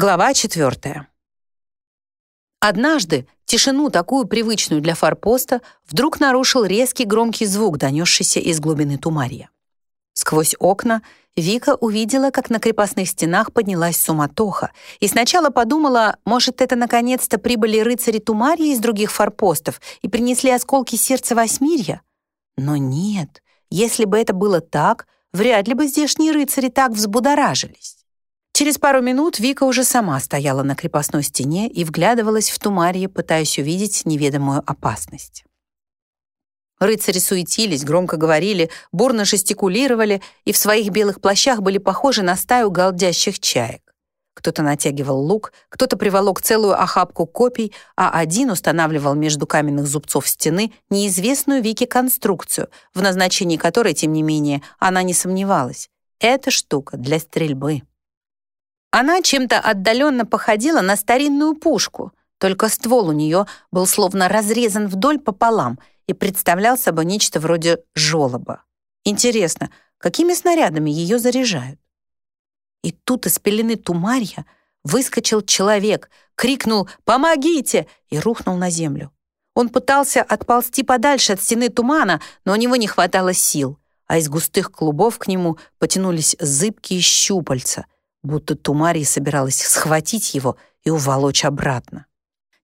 Глава четвертая. Однажды тишину, такую привычную для форпоста, вдруг нарушил резкий громкий звук, донесшийся из глубины Тумария. Сквозь окна Вика увидела, как на крепостных стенах поднялась суматоха, и сначала подумала, может, это наконец-то прибыли рыцари Тумария из других форпостов и принесли осколки сердца Восьмирья. Но нет, если бы это было так, вряд ли бы здешние рыцари так взбудоражились. Через пару минут Вика уже сама стояла на крепостной стене и вглядывалась в Тумарье, пытаясь увидеть неведомую опасность. Рыцари суетились, громко говорили, бурно жестикулировали и в своих белых плащах были похожи на стаю галдящих чаек. Кто-то натягивал лук, кто-то приволок целую охапку копий, а один устанавливал между каменных зубцов стены неизвестную Вике конструкцию, в назначении которой, тем не менее, она не сомневалась. Эта штука для стрельбы. Она чем-то отдаленно походила на старинную пушку, только ствол у нее был словно разрезан вдоль пополам и представлял собой нечто вроде жолоба. Интересно, какими снарядами ее заряжают? И тут из пелены Тумарья выскочил человек, крикнул «Помогите!» и рухнул на землю. Он пытался отползти подальше от стены тумана, но у него не хватало сил, а из густых клубов к нему потянулись зыбкие щупальца — будто Тумария собиралась схватить его и уволочь обратно.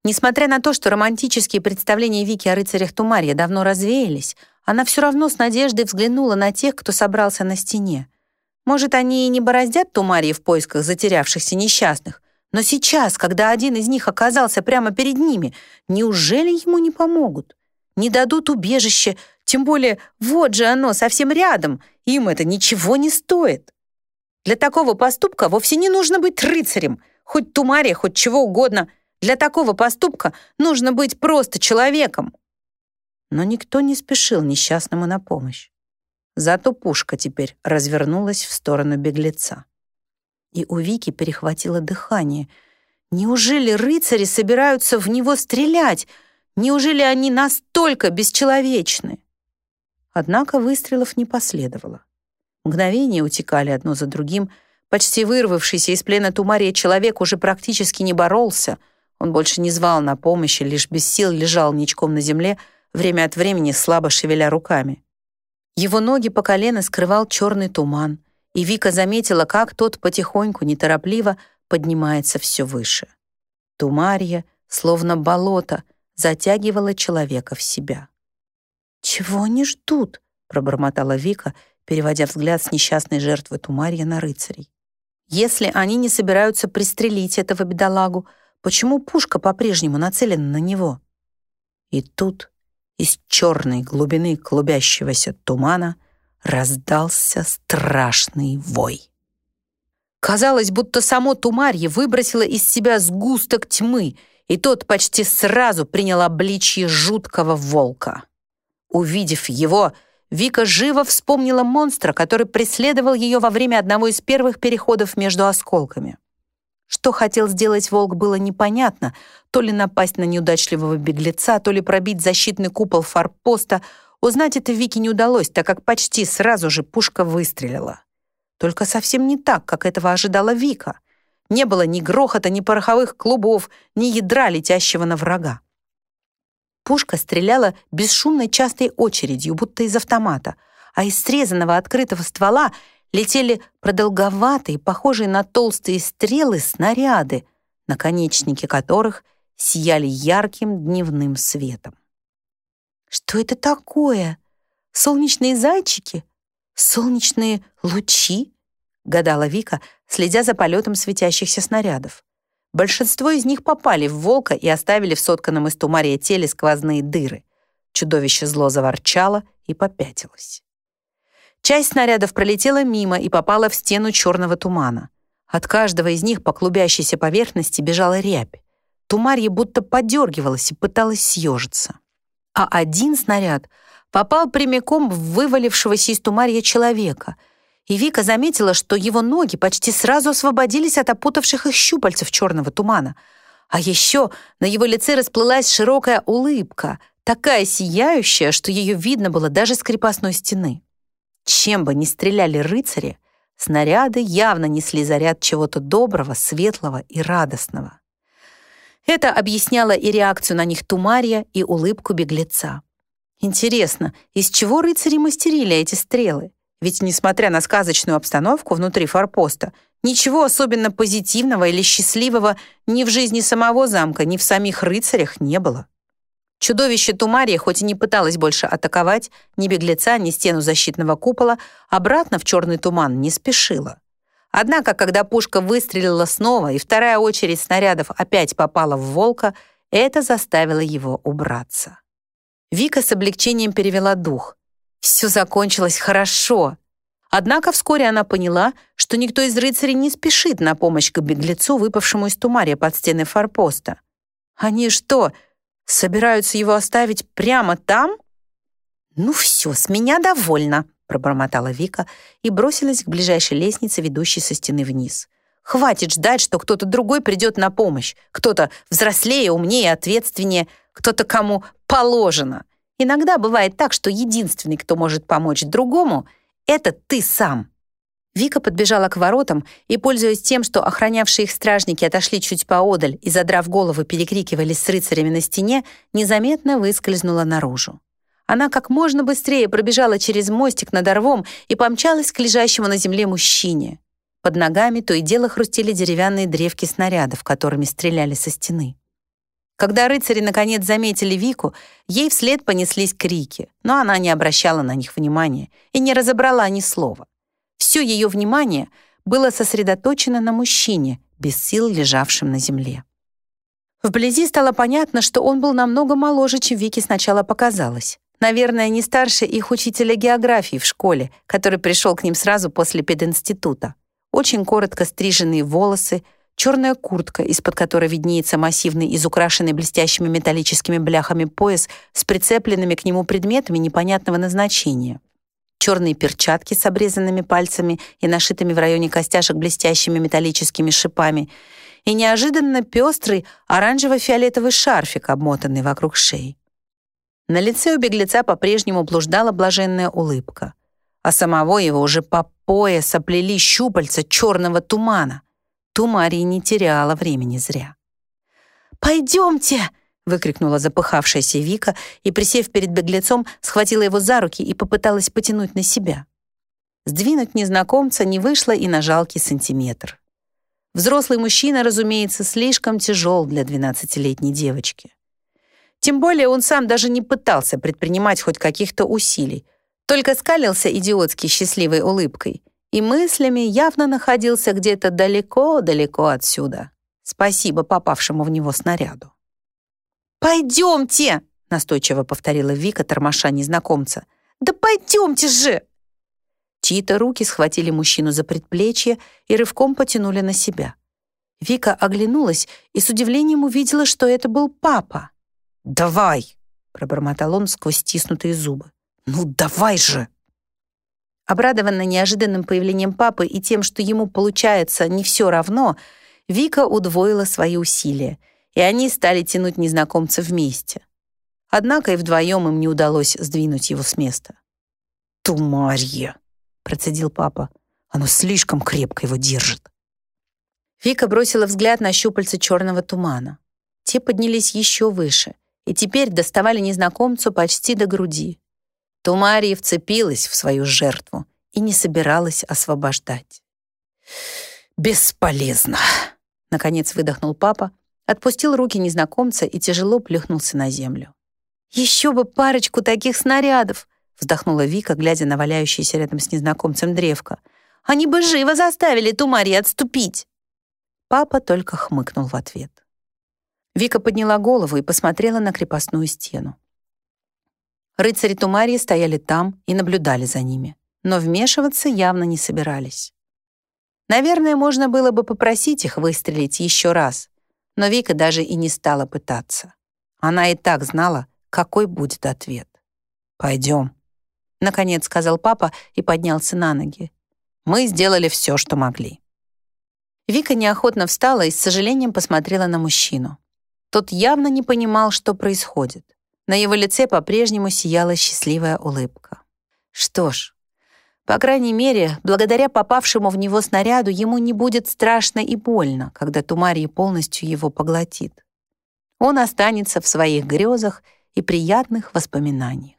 Несмотря на то, что романтические представления Вики о рыцарях Тумария давно развеялись, она все равно с надеждой взглянула на тех, кто собрался на стене. Может, они и не бороздят Тумарии в поисках затерявшихся несчастных, но сейчас, когда один из них оказался прямо перед ними, неужели ему не помогут? Не дадут убежище, тем более вот же оно, совсем рядом, им это ничего не стоит. Для такого поступка вовсе не нужно быть рыцарем, хоть тумария, хоть чего угодно. Для такого поступка нужно быть просто человеком. Но никто не спешил несчастному на помощь. Зато пушка теперь развернулась в сторону беглеца. И у Вики перехватило дыхание. Неужели рыцари собираются в него стрелять? Неужели они настолько бесчеловечны? Однако выстрелов не последовало. Мгновения утекали одно за другим. Почти вырвавшийся из плена Тумария человек уже практически не боролся. Он больше не звал на помощь, лишь без сил лежал ничком на земле, время от времени слабо шевеля руками. Его ноги по колено скрывал черный туман, и Вика заметила, как тот потихоньку, неторопливо поднимается все выше. Тумария, словно болото, затягивала человека в себя. «Чего они ждут?» — пробормотала Вика переводя взгляд с несчастной жертвы Тумарья на рыцарей. Если они не собираются пристрелить этого бедолагу, почему пушка по-прежнему нацелена на него? И тут из черной глубины клубящегося тумана раздался страшный вой. Казалось, будто само Тумарье выбросило из себя сгусток тьмы, и тот почти сразу принял обличье жуткого волка. Увидев его, Вика живо вспомнила монстра, который преследовал ее во время одного из первых переходов между осколками. Что хотел сделать волк, было непонятно. То ли напасть на неудачливого беглеца, то ли пробить защитный купол форпоста. Узнать это Вике не удалось, так как почти сразу же пушка выстрелила. Только совсем не так, как этого ожидала Вика. Не было ни грохота, ни пороховых клубов, ни ядра, летящего на врага. Пушка стреляла бесшумной частой очередью, будто из автомата, а из срезанного открытого ствола летели продолговатые, похожие на толстые стрелы, снаряды, наконечники которых сияли ярким дневным светом. «Что это такое? Солнечные зайчики? Солнечные лучи?» — гадала Вика, следя за полетом светящихся снарядов. Большинство из них попали в волка и оставили в сотканном из тумария теле сквозные дыры. Чудовище зло заворчало и попятилось. Часть снарядов пролетела мимо и попала в стену черного тумана. От каждого из них по клубящейся поверхности бежала рябь. Тумарье будто подергивалось и пыталось съежиться. А один снаряд попал прямиком в вывалившегося из тумарья человека — и Вика заметила, что его ноги почти сразу освободились от опутавших их щупальцев черного тумана. А еще на его лице расплылась широкая улыбка, такая сияющая, что ее видно было даже с крепостной стены. Чем бы ни стреляли рыцари, снаряды явно несли заряд чего-то доброго, светлого и радостного. Это объясняло и реакцию на них Тумария, и улыбку беглеца. Интересно, из чего рыцари мастерили эти стрелы? Ведь, несмотря на сказочную обстановку внутри форпоста, ничего особенно позитивного или счастливого ни в жизни самого замка, ни в самих рыцарях не было. Чудовище Тумария хоть и не пыталось больше атаковать ни беглеца, ни стену защитного купола, обратно в черный туман не спешило. Однако, когда пушка выстрелила снова, и вторая очередь снарядов опять попала в волка, это заставило его убраться. Вика с облегчением перевела дух. Все закончилось хорошо. Однако вскоре она поняла, что никто из рыцарей не спешит на помощь к беглецу, выпавшему из тумария под стены форпоста. Они что, собираются его оставить прямо там? «Ну все, с меня довольно», пробормотала Вика и бросилась к ближайшей лестнице, ведущей со стены вниз. «Хватит ждать, что кто-то другой придет на помощь. Кто-то взрослее, умнее, ответственнее, кто-то кому положено. Иногда бывает так, что единственный, кто может помочь другому, это ты сам». Вика подбежала к воротам и, пользуясь тем, что охранявшие их стражники отошли чуть поодаль и, задрав головы, перекрикивались с рыцарями на стене, незаметно выскользнула наружу. Она как можно быстрее пробежала через мостик над орвом и помчалась к лежащему на земле мужчине. Под ногами то и дело хрустели деревянные древки снарядов, которыми стреляли со стены. Когда рыцари наконец заметили Вику, ей вслед понеслись крики, но она не обращала на них внимания и не разобрала ни слова. Все ее внимание было сосредоточено на мужчине, без сил лежавшем на земле. Вблизи стало понятно, что он был намного моложе, чем Вике сначала показалось. Наверное, не старше их учителя географии в школе, который пришел к ним сразу после пединститута. Очень коротко стриженные волосы, черная куртка, из-под которой виднеется массивный, изукрашенный блестящими металлическими бляхами пояс с прицепленными к нему предметами непонятного назначения. Черные перчатки с обрезанными пальцами и нашитыми в районе костяшек блестящими металлическими шипами и неожиданно пестрый оранжево-фиолетовый шарфик, обмотанный вокруг шеи. На лице у беглеца по-прежнему блуждала блаженная улыбка, а самого его уже по пояс оплели щупальца черного тумана. Тумария не теряла времени зря. «Пойдемте!» — выкрикнула запыхавшаяся Вика и, присев перед беглецом, схватила его за руки и попыталась потянуть на себя. Сдвинуть незнакомца не вышло и на жалкий сантиметр. Взрослый мужчина, разумеется, слишком тяжел для двенадцатилетней девочки. Тем более он сам даже не пытался предпринимать хоть каких-то усилий, только скалился идиотски счастливой улыбкой и мыслями явно находился где-то далеко-далеко отсюда. Спасибо попавшему в него снаряду. «Пойдемте!» — настойчиво повторила Вика, тормоша незнакомца. «Да пойдемте же!» Чьи-то руки схватили мужчину за предплечье и рывком потянули на себя. Вика оглянулась и с удивлением увидела, что это был папа. «Давай!» — пробормотал он сквозь стиснутые зубы. «Ну, давай же!» Обрадованная неожиданным появлением папы и тем, что ему получается не все равно, Вика удвоила свои усилия, и они стали тянуть незнакомца вместе. Однако и вдвоем им не удалось сдвинуть его с места. «Тумарье!» — процедил папа. «Оно слишком крепко его держит». Вика бросила взгляд на щупальца черного тумана. Те поднялись еще выше, и теперь доставали незнакомцу почти до груди. Тумария вцепилась в свою жертву и не собиралась освобождать. «Бесполезно!» — наконец выдохнул папа, отпустил руки незнакомца и тяжело плюхнулся на землю. «Еще бы парочку таких снарядов!» — вздохнула Вика, глядя на валяющееся рядом с незнакомцем древко. «Они бы живо заставили Тумари отступить!» Папа только хмыкнул в ответ. Вика подняла голову и посмотрела на крепостную стену. Рыцари Тумарии стояли там и наблюдали за ними, но вмешиваться явно не собирались. Наверное, можно было бы попросить их выстрелить еще раз, но Вика даже и не стала пытаться. Она и так знала, какой будет ответ. «Пойдем», — наконец сказал папа и поднялся на ноги. «Мы сделали все, что могли». Вика неохотно встала и с сожалением посмотрела на мужчину. Тот явно не понимал, что происходит. На его лице по-прежнему сияла счастливая улыбка. Что ж, По крайней мере, благодаря попавшему в него снаряду ему не будет страшно и больно, когда Тумария полностью его поглотит. Он останется в своих грезах и приятных воспоминаниях.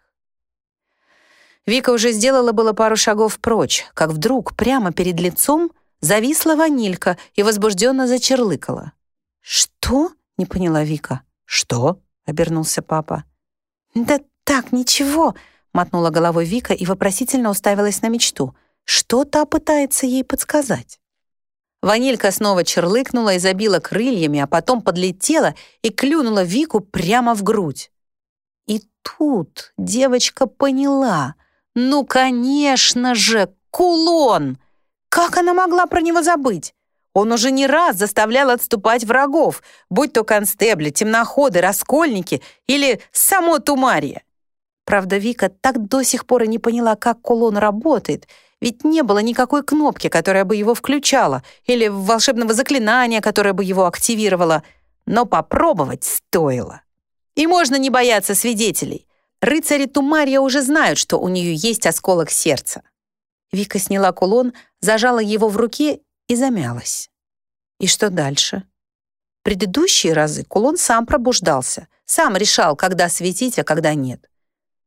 Вика уже сделала было пару шагов прочь, как вдруг прямо перед лицом зависла ванилька и возбужденно зачерлыкала. «Что?» — не поняла Вика. «Что?» — обернулся папа. «Да так, ничего», — мотнула головой Вика и вопросительно уставилась на мечту. Что та пытается ей подсказать? Ванилька снова черлыкнула и забила крыльями, а потом подлетела и клюнула Вику прямо в грудь. И тут девочка поняла. Ну, конечно же, кулон! Как она могла про него забыть? Он уже не раз заставлял отступать врагов, будь то констебли, темноходы, раскольники или само Тумария. Правда, Вика так до сих пор и не поняла, как кулон работает, ведь не было никакой кнопки, которая бы его включала, или волшебного заклинания, которое бы его активировало. Но попробовать стоило. И можно не бояться свидетелей. Рыцари Тумария уже знают, что у нее есть осколок сердца. Вика сняла кулон, зажала его в руке и замялась. И что дальше? Предыдущие разы кулон сам пробуждался, сам решал, когда светить, а когда нет.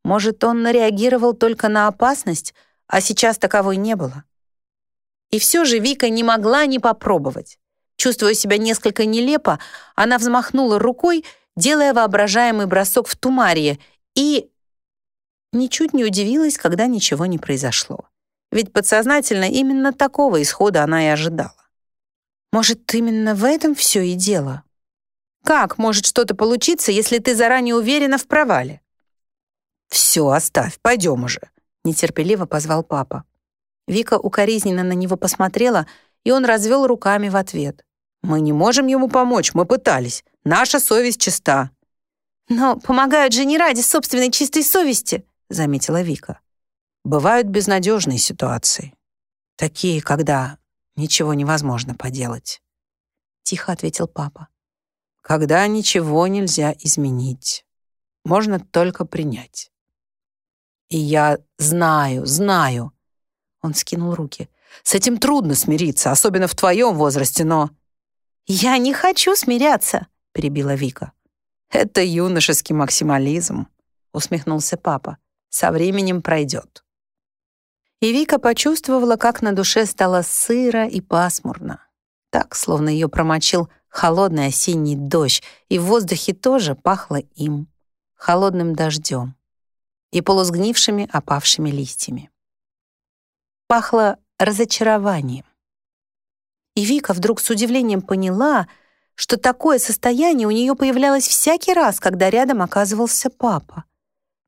Может, он реагировал только на опасность, а сейчас таковой не было. И все же Вика не могла не попробовать. Чувствуя себя несколько нелепо, она взмахнула рукой, делая воображаемый бросок в тумарие, и ничуть не удивилась, когда ничего не произошло. Ведь подсознательно именно такого исхода она и ожидала. Может, именно в этом все и дело? Как может что-то получиться, если ты заранее уверена в провале? «Все, оставь, пойдем уже», — нетерпеливо позвал папа. Вика укоризненно на него посмотрела, и он развел руками в ответ. «Мы не можем ему помочь, мы пытались. Наша совесть чиста». «Но помогают же не ради собственной чистой совести», — заметила Вика. Бывают безнадежные ситуации. Такие, когда ничего невозможно поделать. Тихо ответил папа. Когда ничего нельзя изменить. Можно только принять. И я знаю, знаю. Он скинул руки. С этим трудно смириться, особенно в твоем возрасте, но... «Я не хочу смиряться», — перебила Вика. «Это юношеский максимализм», — усмехнулся папа. «Со временем пройдет». И Вика почувствовала, как на душе стало сыро и пасмурно. Так, словно ее промочил холодный осенний дождь, и в воздухе тоже пахло им, холодным дождем и полусгнившими опавшими листьями. Пахло разочарованием. И Вика вдруг с удивлением поняла, что такое состояние у нее появлялось всякий раз, когда рядом оказывался папа.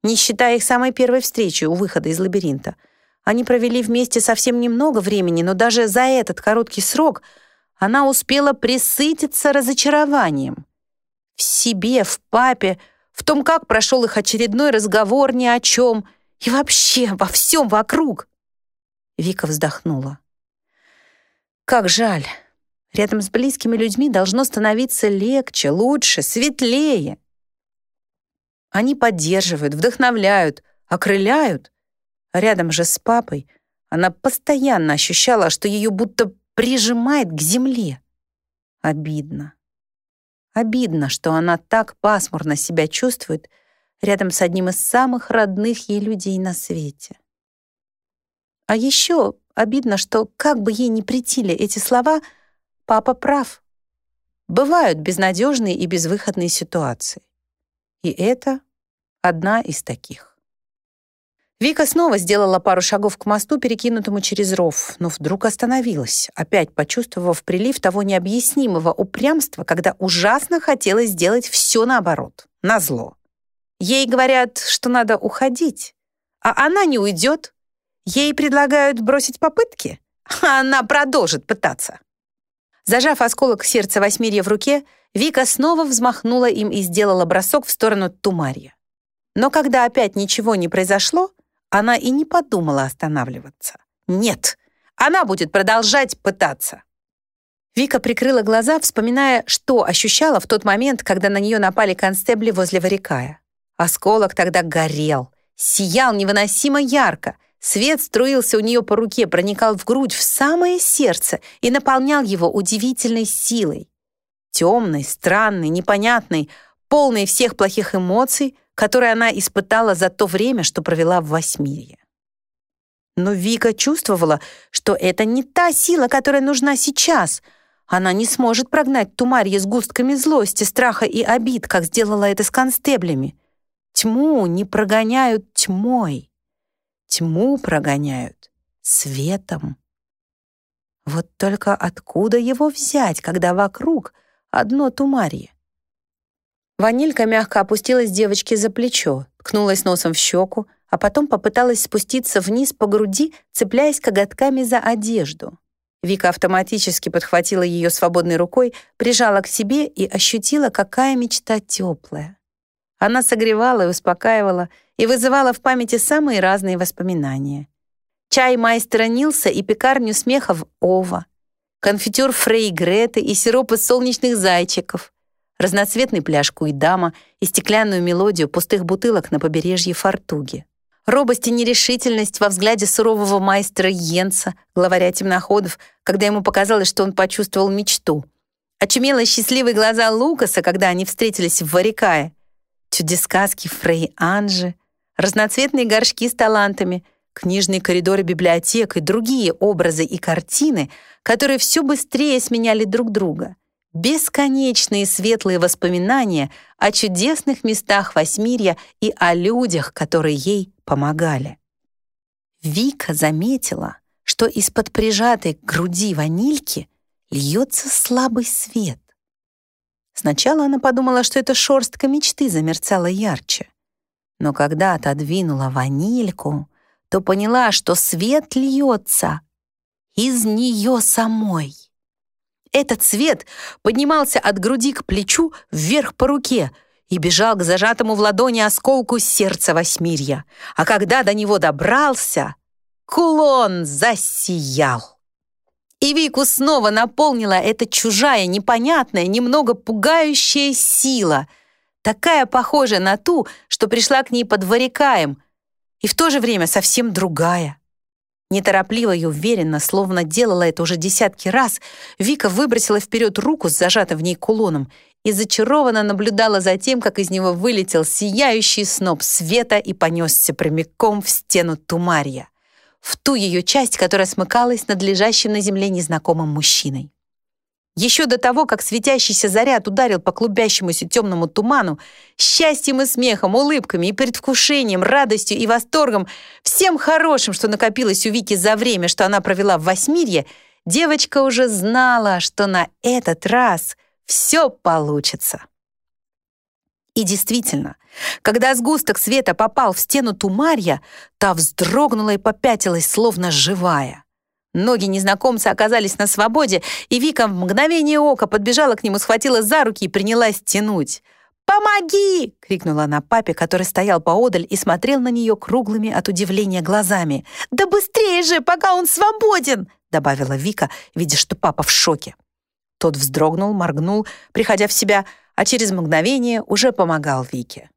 Не считая их самой первой встречи у выхода из лабиринта — они провели вместе совсем немного времени, но даже за этот короткий срок она успела присытиться разочарованием. В себе, в папе, в том, как прошел их очередной разговор ни о чем, и вообще во всем вокруг. Вика вздохнула. Как жаль. Рядом с близкими людьми должно становиться легче, лучше, светлее. Они поддерживают, вдохновляют, окрыляют — Рядом же с папой она постоянно ощущала, что ее будто прижимает к земле. Обидно. Обидно, что она так пасмурно себя чувствует рядом с одним из самых родных ей людей на свете. А еще обидно, что, как бы ей ни притили эти слова, папа прав. Бывают безнадежные и безвыходные ситуации. И это одна из таких. Вика снова сделала пару шагов к мосту, перекинутому через ров, но вдруг остановилась, опять почувствовав прилив того необъяснимого упрямства, когда ужасно хотелось сделать все наоборот, назло. Ей говорят, что надо уходить, а она не уйдет. Ей предлагают бросить попытки, а она продолжит пытаться. Зажав осколок сердца Восьмирья в руке, Вика снова взмахнула им и сделала бросок в сторону Тумарья. Но когда опять ничего не произошло, она и не подумала останавливаться. Нет, она будет продолжать пытаться. Вика прикрыла глаза, вспоминая, что ощущала в тот момент, когда на нее напали констебли возле Варикая. Осколок тогда горел, сиял невыносимо ярко, Свет струился у нее по руке, проникал в грудь, в самое сердце и наполнял его удивительной силой. Темной, странной, непонятной, полной всех плохих эмоций, которые она испытала за то время, что провела в Восьмирье. Но Вика чувствовала, что это не та сила, которая нужна сейчас. Она не сможет прогнать Тумарье с густками злости, страха и обид, как сделала это с констеблями. Тьму не прогоняют тьмой. Тьму прогоняют светом. Вот только откуда его взять, когда вокруг одно Тумарье? Ванилька мягко опустилась девочке за плечо, ткнулась носом в щеку, а потом попыталась спуститься вниз по груди, цепляясь коготками за одежду. Вика автоматически подхватила ее свободной рукой, прижала к себе и ощутила, какая мечта теплая. Она согревала и успокаивала, и вызывала в памяти самые разные воспоминания. Чай майстера Нилса и пекарню смехов Ова, конфитюр Фрей Греты и сироп из солнечных зайчиков — разноцветный пляж Куйдама и стеклянную мелодию пустых бутылок на побережье Фортуги. Робость и нерешительность во взгляде сурового майстера Йенса, главаря темноходов, когда ему показалось, что он почувствовал мечту. Очумело счастливые глаза Лукаса, когда они встретились в Варикае. Чудесказки Фрей Анжи, разноцветные горшки с талантами, книжные коридоры библиотек и другие образы и картины, которые все быстрее сменяли друг друга бесконечные светлые воспоминания о чудесных местах Восьмирья и о людях, которые ей помогали. Вика заметила, что из-под прижатой к груди ванильки льется слабый свет. Сначала она подумала, что это шорстка мечты замерцала ярче. Но когда отодвинула ванильку, то поняла, что свет льется из нее самой. Этот цвет поднимался от груди к плечу вверх по руке и бежал к зажатому в ладони осколку сердца Восьмирья. А когда до него добрался, кулон засиял. И Вику снова наполнила эта чужая, непонятная, немного пугающая сила, такая похожая на ту, что пришла к ней под варикаем, и в то же время совсем другая. Неторопливо и уверенно, словно делала это уже десятки раз, Вика выбросила вперед руку с зажатым в ней кулоном и зачарованно наблюдала за тем, как из него вылетел сияющий сноп света и понесся прямиком в стену Тумарья, в ту ее часть, которая смыкалась над лежащим на земле незнакомым мужчиной. Еще до того, как светящийся заряд ударил по клубящемуся темному туману, счастьем и смехом, улыбками и предвкушением, радостью и восторгом, всем хорошим, что накопилось у Вики за время, что она провела в Восьмирье, девочка уже знала, что на этот раз все получится. И действительно, когда сгусток света попал в стену Тумарья, та вздрогнула и попятилась, словно живая. Ноги незнакомца оказались на свободе, и Вика в мгновение ока подбежала к нему, схватила за руки и принялась тянуть. «Помоги!» — крикнула она папе, который стоял поодаль и смотрел на нее круглыми от удивления глазами. «Да быстрее же, пока он свободен!» — добавила Вика, видя, что папа в шоке. Тот вздрогнул, моргнул, приходя в себя, а через мгновение уже помогал Вике.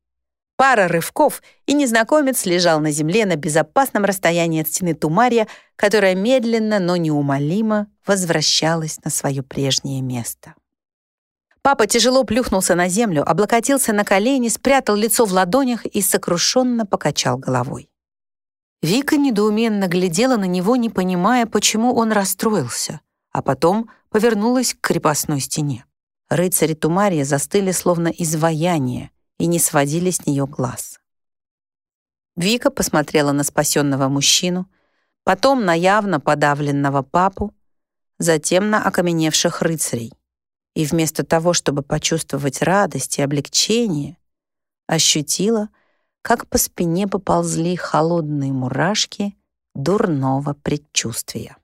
Пара рывков, и незнакомец лежал на земле на безопасном расстоянии от стены Тумария, которая медленно, но неумолимо возвращалась на свое прежнее место. Папа тяжело плюхнулся на землю, облокотился на колени, спрятал лицо в ладонях и сокрушенно покачал головой. Вика недоуменно глядела на него, не понимая, почему он расстроился, а потом повернулась к крепостной стене. Рыцари Тумария застыли словно изваяние, и не сводили с нее глаз. Вика посмотрела на спасенного мужчину, потом на явно подавленного папу, затем на окаменевших рыцарей. И вместо того, чтобы почувствовать радость и облегчение, ощутила, как по спине поползли холодные мурашки дурного предчувствия.